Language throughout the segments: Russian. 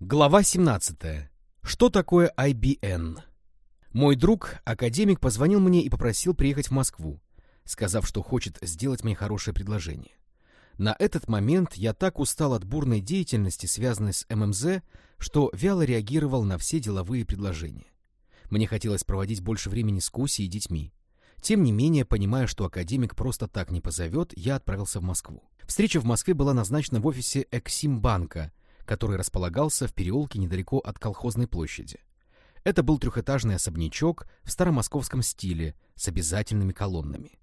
Глава 17. Что такое IBN? Мой друг, академик, позвонил мне и попросил приехать в Москву, сказав, что хочет сделать мне хорошее предложение. На этот момент я так устал от бурной деятельности, связанной с ММЗ, что вяло реагировал на все деловые предложения. Мне хотелось проводить больше времени с Кусей и детьми. Тем не менее, понимая, что академик просто так не позовет, я отправился в Москву. Встреча в Москве была назначена в офисе Эксимбанка, который располагался в переулке недалеко от колхозной площади. Это был трехэтажный особнячок в старомосковском стиле с обязательными колоннами.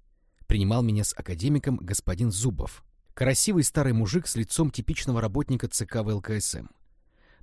Принимал меня с академиком господин Зубов, красивый старый мужик с лицом типичного работника ЦК ВЛКСМ.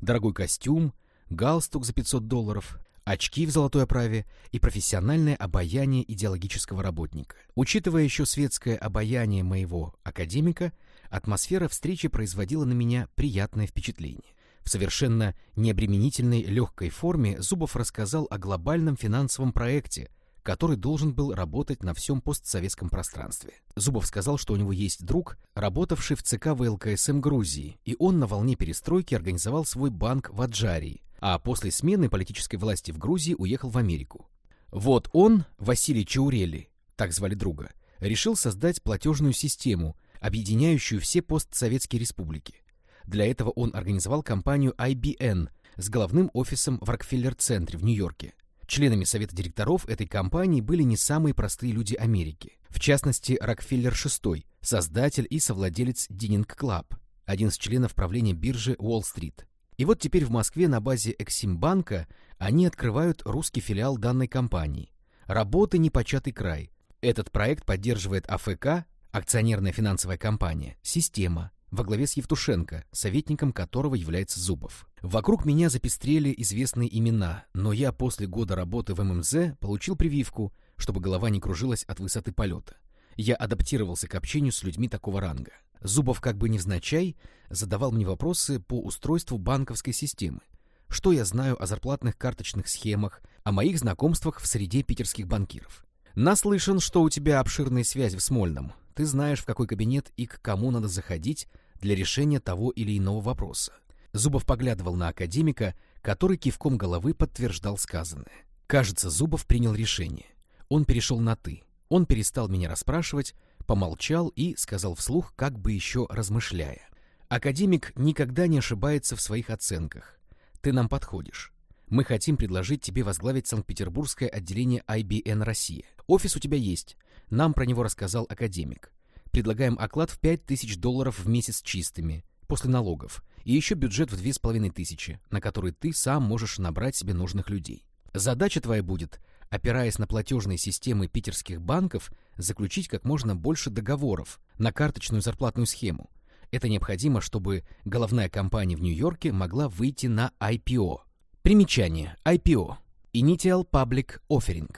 Дорогой костюм, галстук за 500 долларов, очки в золотой оправе и профессиональное обаяние идеологического работника. Учитывая еще светское обаяние моего академика, атмосфера встречи производила на меня приятное впечатление. В совершенно необременительной легкой форме Зубов рассказал о глобальном финансовом проекте, который должен был работать на всем постсоветском пространстве. Зубов сказал, что у него есть друг, работавший в ЦК ВЛКСМ Грузии, и он на волне перестройки организовал свой банк в Аджарии, а после смены политической власти в Грузии уехал в Америку. Вот он, Василий Чаурели, так звали друга, решил создать платежную систему, объединяющую все постсоветские республики. Для этого он организовал компанию IBN с головным офисом в Рокфеллер-центре в Нью-Йорке. Членами совета директоров этой компании были не самые простые люди Америки. В частности, Рокфеллер VI, создатель и совладелец Dining Club, один из членов правления биржи Уолл-стрит. И вот теперь в Москве на базе Эксимбанка они открывают русский филиал данной компании. Работы непочатый край. Этот проект поддерживает АФК, акционерная финансовая компания, система, во главе с Евтушенко, советником которого является Зубов. Вокруг меня запестрели известные имена, но я после года работы в ММЗ получил прививку, чтобы голова не кружилась от высоты полета. Я адаптировался к общению с людьми такого ранга. Зубов как бы невзначай задавал мне вопросы по устройству банковской системы. Что я знаю о зарплатных карточных схемах, о моих знакомствах в среде питерских банкиров. Наслышан, что у тебя обширные связи в Смольном. Ты знаешь, в какой кабинет и к кому надо заходить для решения того или иного вопроса. Зубов поглядывал на академика, который кивком головы подтверждал сказанное. Кажется, Зубов принял решение. Он перешел на «ты». Он перестал меня расспрашивать, помолчал и сказал вслух, как бы еще размышляя. «Академик никогда не ошибается в своих оценках. Ты нам подходишь. Мы хотим предложить тебе возглавить Санкт-Петербургское отделение IBN Россия. Офис у тебя есть. Нам про него рассказал академик. Предлагаем оклад в 5000 долларов в месяц чистыми, после налогов, и еще бюджет в 2500, на который ты сам можешь набрать себе нужных людей. Задача твоя будет опираясь на платежные системы питерских банков, заключить как можно больше договоров на карточную зарплатную схему. Это необходимо, чтобы головная компания в Нью-Йорке могла выйти на IPO. Примечание. IPO. Initial Public Offering.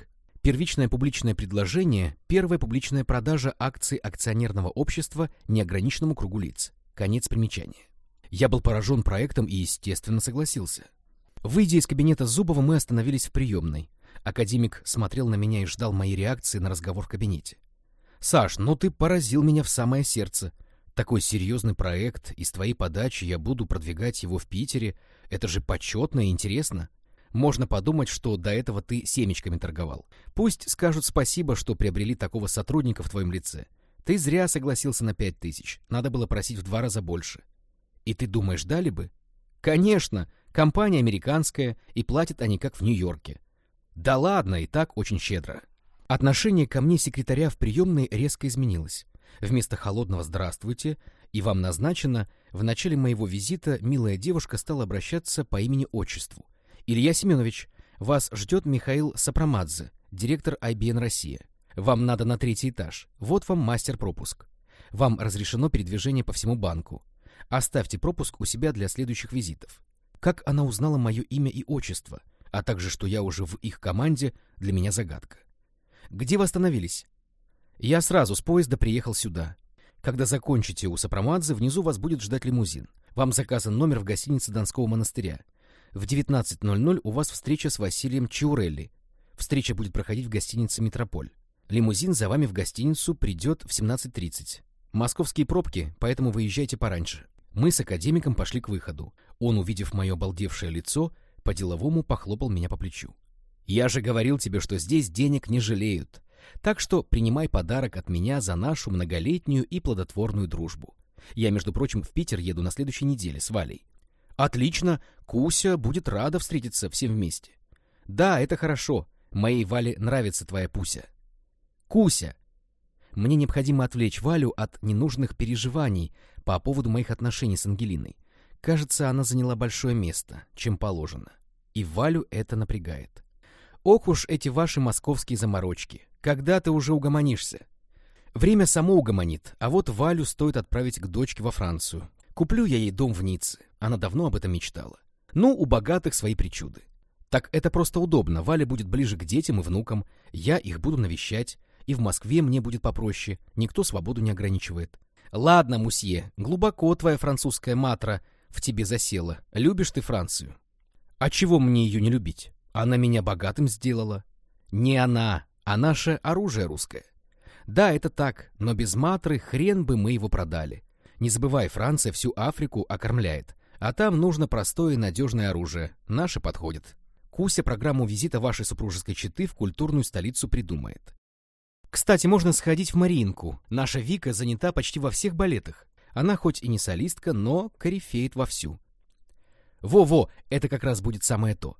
Первичное публичное предложение – первая публичная продажа акций акционерного общества неограниченному кругу лиц. Конец примечания. Я был поражен проектом и, естественно, согласился. Выйдя из кабинета Зубова, мы остановились в приемной. Академик смотрел на меня и ждал моей реакции на разговор в кабинете. «Саш, ну ты поразил меня в самое сердце. Такой серьезный проект, и с твоей подачи я буду продвигать его в Питере. Это же почетно и интересно. Можно подумать, что до этого ты семечками торговал. Пусть скажут спасибо, что приобрели такого сотрудника в твоем лице. Ты зря согласился на пять тысяч. Надо было просить в два раза больше. И ты думаешь, дали бы? Конечно, компания американская, и платят они как в Нью-Йорке. Да ладно, и так очень щедро. Отношение ко мне секретаря в приемной резко изменилось. Вместо холодного «здравствуйте» и вам назначено, в начале моего визита милая девушка стала обращаться по имени-отчеству. «Илья Семенович, вас ждет Михаил Сапрамадзе, директор IBN Россия. Вам надо на третий этаж. Вот вам мастер-пропуск. Вам разрешено передвижение по всему банку. Оставьте пропуск у себя для следующих визитов». Как она узнала мое имя и отчество – а также что я уже в их команде, для меня загадка. Где вы остановились? Я сразу с поезда приехал сюда. Когда закончите у Сапрамадзе, внизу вас будет ждать лимузин. Вам заказан номер в гостинице Донского монастыря. В 19.00 у вас встреча с Василием Чаурелли. Встреча будет проходить в гостинице «Метрополь». Лимузин за вами в гостиницу придет в 17.30. Московские пробки, поэтому выезжайте пораньше. Мы с академиком пошли к выходу. Он, увидев мое обалдевшее лицо, по-деловому похлопал меня по плечу. «Я же говорил тебе, что здесь денег не жалеют. Так что принимай подарок от меня за нашу многолетнюю и плодотворную дружбу. Я, между прочим, в Питер еду на следующей неделе с Валей. Отлично, Куся будет рада встретиться всем вместе. Да, это хорошо. Моей Вале нравится твоя Пуся. Куся! Мне необходимо отвлечь Валю от ненужных переживаний по поводу моих отношений с Ангелиной. Кажется, она заняла большое место, чем положено. И Валю это напрягает. Ох уж эти ваши московские заморочки. Когда ты уже угомонишься? Время само угомонит, а вот Валю стоит отправить к дочке во Францию. Куплю я ей дом в Ницце. Она давно об этом мечтала. Ну, у богатых свои причуды. Так это просто удобно. Валя будет ближе к детям и внукам. Я их буду навещать. И в Москве мне будет попроще. Никто свободу не ограничивает. Ладно, мусье, глубоко твоя французская матра в тебе засела. Любишь ты Францию. А чего мне ее не любить? Она меня богатым сделала. Не она, а наше оружие русское. Да, это так, но без матры хрен бы мы его продали. Не забывай, Франция всю Африку окормляет. А там нужно простое и надежное оружие. Наше подходит. Куся программу визита вашей супружеской четы в культурную столицу придумает. Кстати, можно сходить в Мариинку. Наша Вика занята почти во всех балетах. Она хоть и не солистка, но корифеет вовсю. Во-во, это как раз будет самое то.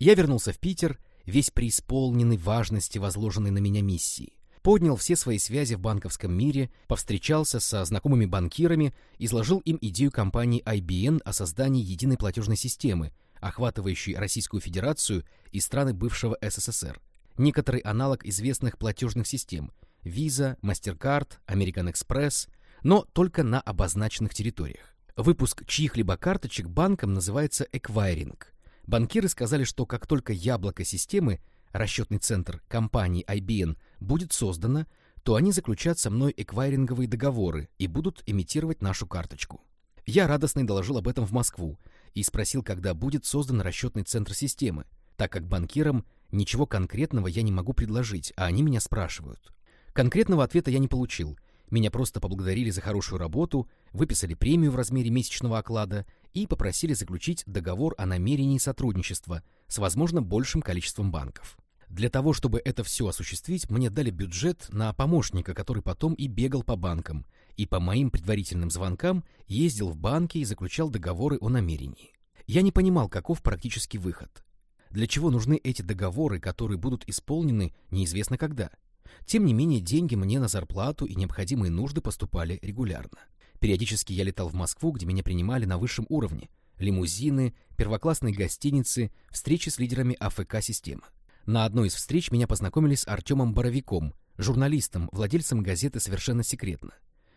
Я вернулся в Питер, весь преисполненный важности возложенной на меня миссии. Поднял все свои связи в банковском мире, повстречался со знакомыми банкирами, изложил им идею компании IBM о создании единой платежной системы, охватывающей Российскую Федерацию и страны бывшего СССР. Некоторый аналог известных платежных систем – Visa, MasterCard, American Express, но только на обозначенных территориях. Выпуск чьих-либо карточек банком называется эквайринг. Банкиры сказали, что как только яблоко системы, расчетный центр компании IBM, будет создано, то они заключат со мной эквайринговые договоры и будут имитировать нашу карточку. Я радостно доложил об этом в Москву и спросил, когда будет создан расчетный центр системы, так как банкирам ничего конкретного я не могу предложить, а они меня спрашивают. Конкретного ответа я не получил, меня просто поблагодарили за хорошую работу, выписали премию в размере месячного оклада и попросили заключить договор о намерении сотрудничества с, возможно, большим количеством банков. Для того, чтобы это все осуществить, мне дали бюджет на помощника, который потом и бегал по банкам, и по моим предварительным звонкам ездил в банки и заключал договоры о намерении. Я не понимал, каков практический выход. Для чего нужны эти договоры, которые будут исполнены неизвестно когда – тем не менее, деньги мне на зарплату и необходимые нужды поступали регулярно. Периодически я летал в Москву, где меня принимали на высшем уровне. Лимузины, первоклассные гостиницы, встречи с лидерами АФК-системы. На одной из встреч меня познакомили с Артемом Боровиком, журналистом, владельцем газеты «Совершенно секретно».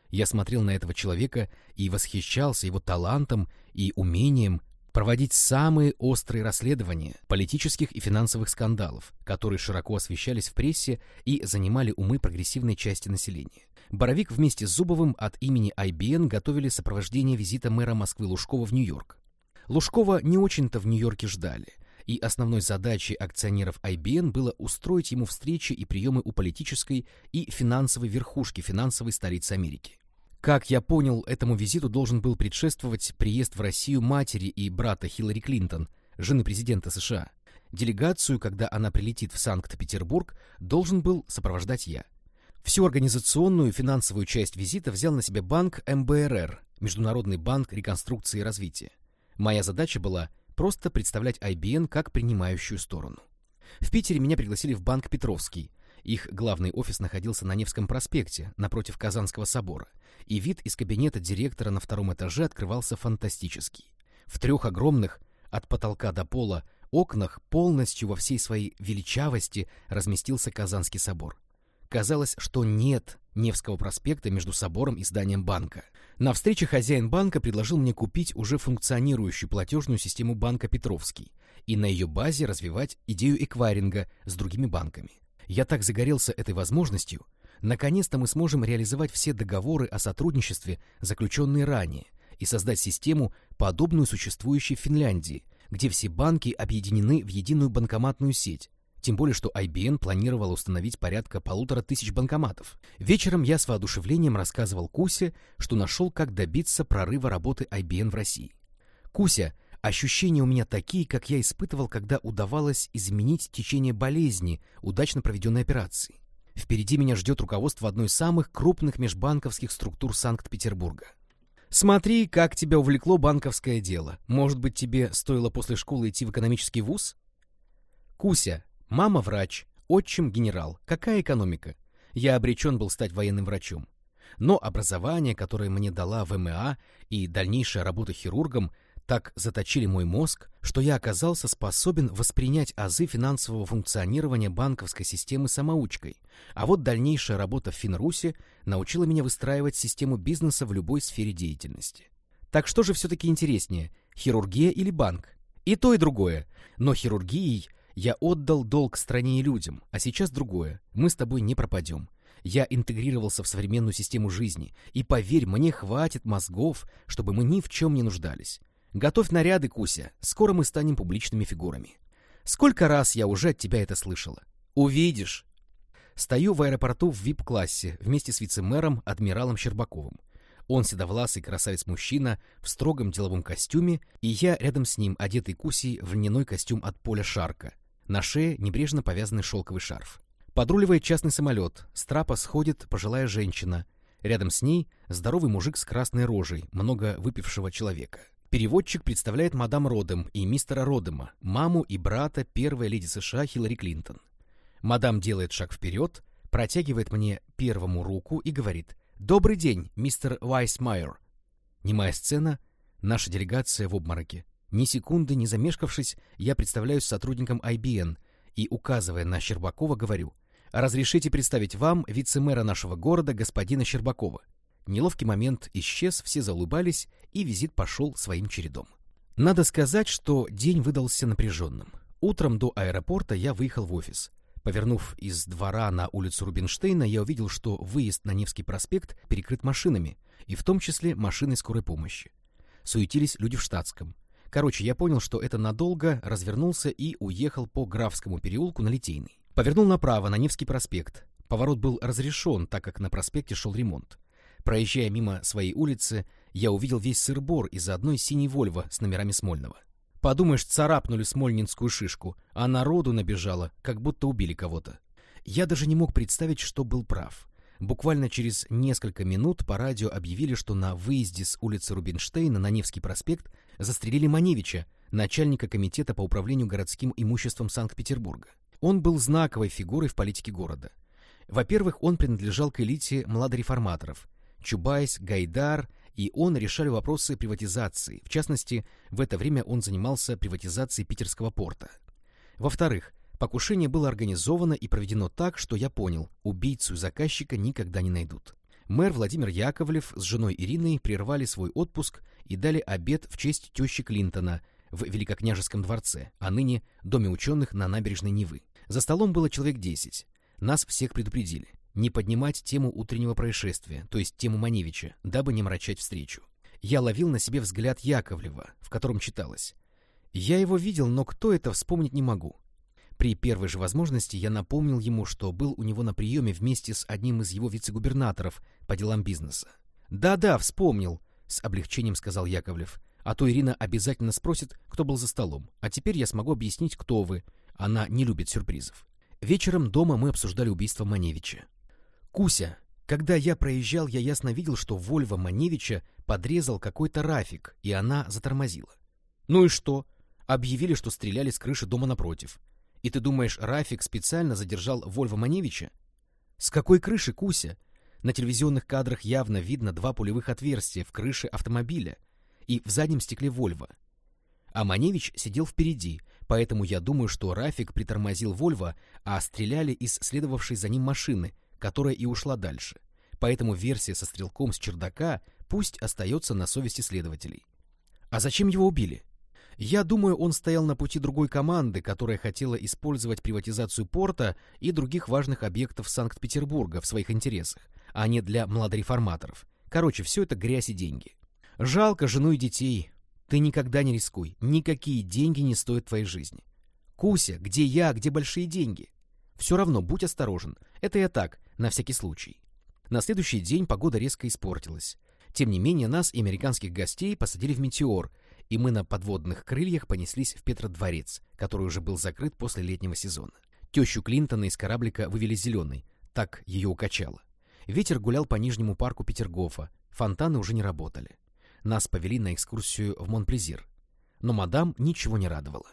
Я смотрел на этого человека и восхищался его талантом и умением проводить самые острые расследования политических и финансовых скандалов, которые широко освещались в прессе и занимали умы прогрессивной части населения. Боровик вместе с Зубовым от имени IBN готовили сопровождение визита мэра Москвы Лужкова в Нью-Йорк. Лужкова не очень-то в Нью-Йорке ждали, и основной задачей акционеров IBN было устроить ему встречи и приемы у политической и финансовой верхушки финансовой столицы Америки. Как я понял, этому визиту должен был предшествовать приезд в Россию матери и брата Хиллари Клинтон, жены президента США. Делегацию, когда она прилетит в Санкт-Петербург, должен был сопровождать я. Всю организационную финансовую часть визита взял на себя банк МБРР, Международный банк реконструкции и развития. Моя задача была просто представлять IBN как принимающую сторону. В Питере меня пригласили в банк Петровский, их главный офис находился на Невском проспекте, напротив Казанского собора, и вид из кабинета директора на втором этаже открывался фантастический. В трех огромных, от потолка до пола, окнах полностью во всей своей величавости разместился Казанский собор. Казалось, что нет Невского проспекта между собором и зданием банка. На встрече хозяин банка предложил мне купить уже функционирующую платежную систему банка Петровский и на ее базе развивать идею эквайринга с другими банками. Я так загорелся этой возможностью. Наконец-то мы сможем реализовать все договоры о сотрудничестве, заключенные ранее, и создать систему, подобную существующей в Финляндии, где все банки объединены в единую банкоматную сеть, тем более, что IBM планировал установить порядка полутора тысяч банкоматов. Вечером я с воодушевлением рассказывал Кусе, что нашел, как добиться прорыва работы IBM в России. Куся, ощущения у меня такие, как я испытывал, когда удавалось изменить течение болезни удачно проведенной операции. Впереди меня ждет руководство одной из самых крупных межбанковских структур Санкт-Петербурга. Смотри, как тебя увлекло банковское дело. Может быть, тебе стоило после школы идти в экономический вуз? Куся, мама врач, отчим генерал. Какая экономика? Я обречен был стать военным врачом. Но образование, которое мне дала ВМА и дальнейшая работа хирургом, так заточили мой мозг, что я оказался способен воспринять азы финансового функционирования банковской системы самоучкой, а вот дальнейшая работа в Финрусе научила меня выстраивать систему бизнеса в любой сфере деятельности. Так что же все-таки интереснее, хирургия или банк? И то, и другое. Но хирургией я отдал долг стране и людям, а сейчас другое. Мы с тобой не пропадем. Я интегрировался в современную систему жизни, и, поверь, мне хватит мозгов, чтобы мы ни в чем не нуждались. Готовь наряды, Куся, скоро мы станем публичными фигурами. Сколько раз я уже от тебя это слышала? Увидишь. Стою в аэропорту в вип-классе вместе с вице-мэром адмиралом Щербаковым. Он седовласый красавец-мужчина в строгом деловом костюме, и я рядом с ним, одетый Кусей в льняной костюм от поля Шарка. На шее небрежно повязанный шелковый шарф. Подруливает частный самолет, с трапа сходит пожилая женщина. Рядом с ней здоровый мужик с красной рожей, много выпившего человека. Переводчик представляет мадам Родем и мистера Родема, маму и брата первой леди США Хиллари Клинтон. Мадам делает шаг вперед, протягивает мне первому руку и говорит «Добрый день, мистер Вайсмайер». Немая сцена, наша делегация в обмороке. Ни секунды не замешкавшись, я представляюсь сотрудником IBN и, указывая на Щербакова, говорю «Разрешите представить вам вице-мэра нашего города, господина Щербакова». Неловкий момент исчез, все заулыбались, и визит пошел своим чередом. Надо сказать, что день выдался напряженным. Утром до аэропорта я выехал в офис. Повернув из двора на улицу Рубинштейна, я увидел, что выезд на Невский проспект перекрыт машинами, и в том числе машиной скорой помощи. Суетились люди в штатском. Короче, я понял, что это надолго, развернулся и уехал по Графскому переулку на Литейный. Повернул направо, на Невский проспект. Поворот был разрешен, так как на проспекте шел ремонт. Проезжая мимо своей улицы, я увидел весь сыр-бор из-за одной синей «Вольво» с номерами Смольного. Подумаешь, царапнули смольнинскую шишку, а народу набежало, как будто убили кого-то. Я даже не мог представить, что был прав. Буквально через несколько минут по радио объявили, что на выезде с улицы Рубинштейна на Невский проспект застрелили Маневича, начальника комитета по управлению городским имуществом Санкт-Петербурга. Он был знаковой фигурой в политике города. Во-первых, он принадлежал к элите младореформаторов, Чубайс, Гайдар и он решали вопросы приватизации. В частности, в это время он занимался приватизацией питерского порта. Во-вторых, покушение было организовано и проведено так, что я понял, убийцу заказчика никогда не найдут. Мэр Владимир Яковлев с женой Ириной прервали свой отпуск и дали обед в честь тещи Клинтона в Великокняжеском дворце, а ныне Доме ученых на набережной Невы. За столом было человек десять. Нас всех предупредили не поднимать тему утреннего происшествия, то есть тему Маневича, дабы не мрачать встречу. Я ловил на себе взгляд Яковлева, в котором читалось. Я его видел, но кто это, вспомнить не могу. При первой же возможности я напомнил ему, что был у него на приеме вместе с одним из его вице-губернаторов по делам бизнеса. «Да-да, вспомнил», — с облегчением сказал Яковлев. «А то Ирина обязательно спросит, кто был за столом. А теперь я смогу объяснить, кто вы. Она не любит сюрпризов». Вечером дома мы обсуждали убийство Маневича. Куся, когда я проезжал, я ясно видел, что Вольва Маневича подрезал какой-то Рафик, и она затормозила. Ну и что? Объявили, что стреляли с крыши дома напротив. И ты думаешь, Рафик специально задержал Вольва Маневича? С какой крыши, Куся? На телевизионных кадрах явно видно два пулевых отверстия в крыше автомобиля и в заднем стекле Вольва. А Маневич сидел впереди, поэтому я думаю, что Рафик притормозил Вольво, а стреляли из следовавшей за ним машины, которая и ушла дальше. Поэтому версия со стрелком с чердака пусть остается на совести следователей. А зачем его убили? Я думаю, он стоял на пути другой команды, которая хотела использовать приватизацию порта и других важных объектов Санкт-Петербурга в своих интересах, а не для младореформаторов. Короче, все это грязь и деньги. Жалко жену и детей. Ты никогда не рискуй. Никакие деньги не стоят твоей жизни. Куся, где я, где большие деньги? Все равно будь осторожен. Это я так, на всякий случай. На следующий день погода резко испортилась. Тем не менее, нас и американских гостей посадили в «Метеор», и мы на подводных крыльях понеслись в Петродворец, который уже был закрыт после летнего сезона. Тещу Клинтона из кораблика вывели зеленый, так ее укачало. Ветер гулял по нижнему парку Петергофа, фонтаны уже не работали. Нас повели на экскурсию в Монплезир. Но мадам ничего не радовало.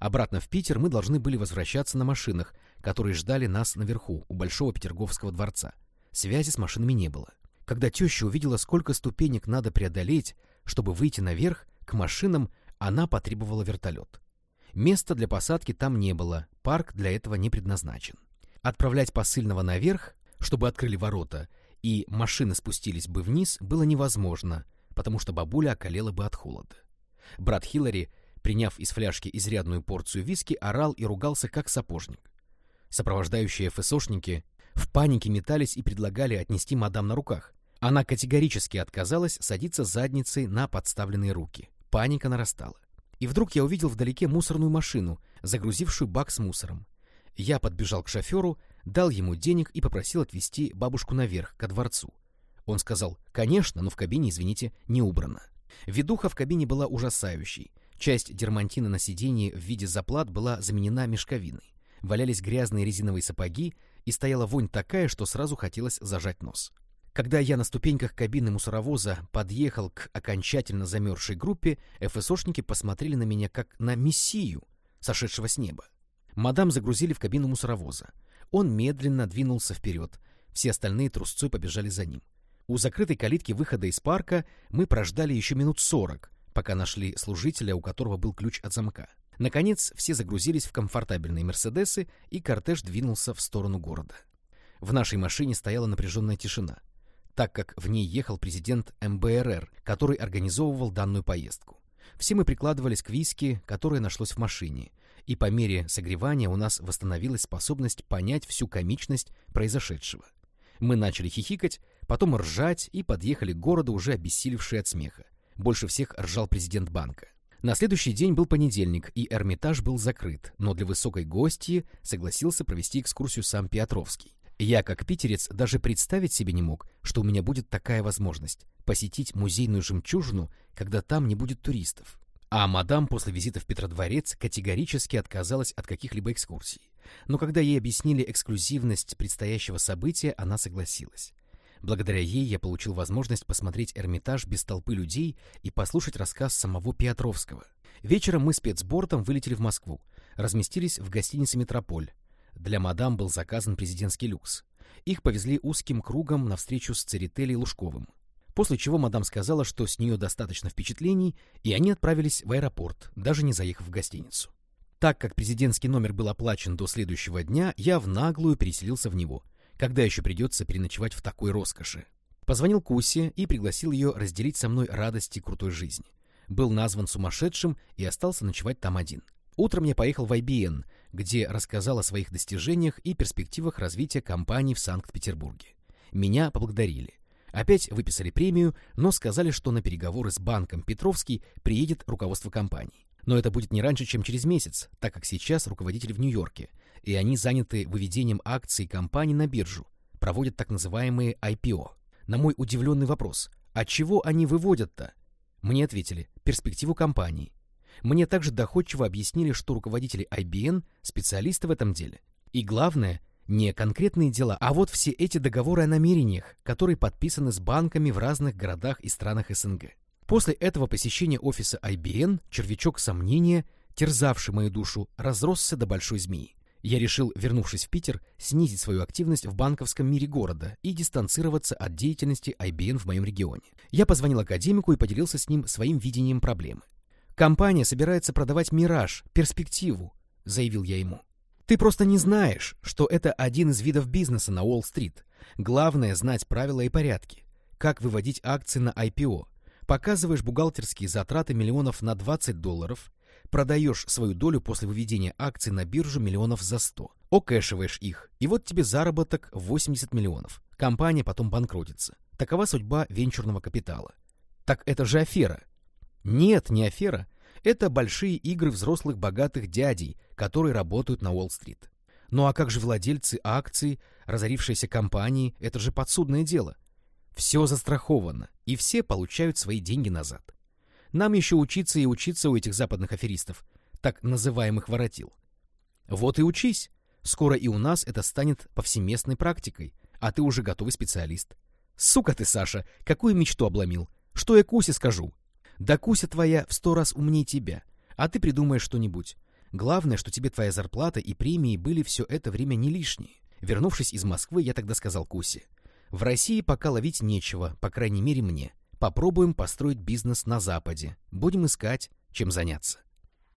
Обратно в Питер мы должны были возвращаться на машинах, которые ждали нас наверху, у Большого Петерговского дворца. Связи с машинами не было. Когда теща увидела, сколько ступенек надо преодолеть, чтобы выйти наверх, к машинам она потребовала вертолет. Места для посадки там не было, парк для этого не предназначен. Отправлять посыльного наверх, чтобы открыли ворота, и машины спустились бы вниз, было невозможно, потому что бабуля околела бы от холода. Брат Хиллари, приняв из фляжки изрядную порцию виски, орал и ругался как сапожник. Сопровождающие ФСОшники в панике метались и предлагали отнести мадам на руках. Она категорически отказалась садиться задницей на подставленные руки. Паника нарастала. И вдруг я увидел вдалеке мусорную машину, загрузившую бак с мусором. Я подбежал к шоферу, дал ему денег и попросил отвезти бабушку наверх, ко дворцу. Он сказал, конечно, но в кабине, извините, не убрано. Ведуха в кабине была ужасающей. Часть дермантина на сиденье в виде заплат была заменена мешковиной. Валялись грязные резиновые сапоги, и стояла вонь такая, что сразу хотелось зажать нос. Когда я на ступеньках кабины мусоровоза подъехал к окончательно замерзшей группе, ФСОшники посмотрели на меня как на мессию, сошедшего с неба. Мадам загрузили в кабину мусоровоза. Он медленно двинулся вперед, все остальные трусцой побежали за ним. У закрытой калитки выхода из парка мы прождали еще минут сорок, пока нашли служителя, у которого был ключ от замка. Наконец, все загрузились в комфортабельные «Мерседесы», и кортеж двинулся в сторону города. В нашей машине стояла напряженная тишина так как в ней ехал президент МБРР, который организовывал данную поездку. Все мы прикладывались к виски, которое нашлось в машине, и по мере согревания у нас восстановилась способность понять всю комичность произошедшего. Мы начали хихикать, потом ржать и подъехали к городу, уже обессилевшие от смеха. Больше всех ржал президент банка. На следующий день был понедельник, и Эрмитаж был закрыт, но для высокой гостьи согласился провести экскурсию сам Петровский. Я, как питерец, даже представить себе не мог, что у меня будет такая возможность посетить музейную жемчужину, когда там не будет туристов. А мадам после визита в Петродворец категорически отказалась от каких-либо экскурсий. Но когда ей объяснили эксклюзивность предстоящего события, она согласилась. Благодаря ей я получил возможность посмотреть Эрмитаж без толпы людей и послушать рассказ самого Петровского. Вечером мы спецбортом вылетели в Москву, разместились в гостинице «Метрополь», для мадам был заказан президентский люкс. Их повезли узким кругом на встречу с Церетели Лужковым. После чего мадам сказала, что с нее достаточно впечатлений, и они отправились в аэропорт, даже не заехав в гостиницу. Так как президентский номер был оплачен до следующего дня, я в наглую переселился в него. Когда еще придется переночевать в такой роскоши? Позвонил Кусе и пригласил ее разделить со мной радости крутой жизни. Был назван сумасшедшим и остался ночевать там один. Утром я поехал в IBN, где рассказал о своих достижениях и перспективах развития компании в Санкт-Петербурге. Меня поблагодарили. Опять выписали премию, но сказали, что на переговоры с банком Петровский приедет руководство компании. Но это будет не раньше, чем через месяц, так как сейчас руководитель в Нью-Йорке, и они заняты выведением акций компании на биржу, проводят так называемые IPO. На мой удивленный вопрос, а чего они выводят-то? Мне ответили, перспективу компании. Мне также доходчиво объяснили, что руководители IBM – специалисты в этом деле. И главное, не конкретные дела, а вот все эти договоры о намерениях, которые подписаны с банками в разных городах и странах СНГ. После этого посещения офиса IBM червячок сомнения, терзавший мою душу, разросся до большой змеи. Я решил, вернувшись в Питер, снизить свою активность в банковском мире города и дистанцироваться от деятельности IBM в моем регионе. Я позвонил академику и поделился с ним своим видением проблемы. Компания собирается продавать «Мираж», перспективу, заявил я ему. Ты просто не знаешь, что это один из видов бизнеса на Уолл-стрит. Главное знать правила и порядки. Как выводить акции на IPO. Показываешь бухгалтерские затраты миллионов на 20 долларов, продаешь свою долю после выведения акций на биржу миллионов за 100, окэшиваешь их, и вот тебе заработок 80 миллионов. Компания потом банкротится. Такова судьба венчурного капитала. Так это же афера. Нет, не афера. Это большие игры взрослых богатых дядей, которые работают на Уолл-стрит. Ну а как же владельцы акций, разорившиеся компании, это же подсудное дело. Все застраховано, и все получают свои деньги назад. Нам еще учиться и учиться у этих западных аферистов, так называемых воротил. Вот и учись. Скоро и у нас это станет повсеместной практикой, а ты уже готовый специалист. Сука ты, Саша, какую мечту обломил? Что я Кусе скажу? Да Куся твоя в сто раз умнее тебя, а ты придумаешь что-нибудь. Главное, что тебе твоя зарплата и премии были все это время не лишние. Вернувшись из Москвы, я тогда сказал Кусе. В России пока ловить нечего, по крайней мере мне. Попробуем построить бизнес на Западе. Будем искать, чем заняться.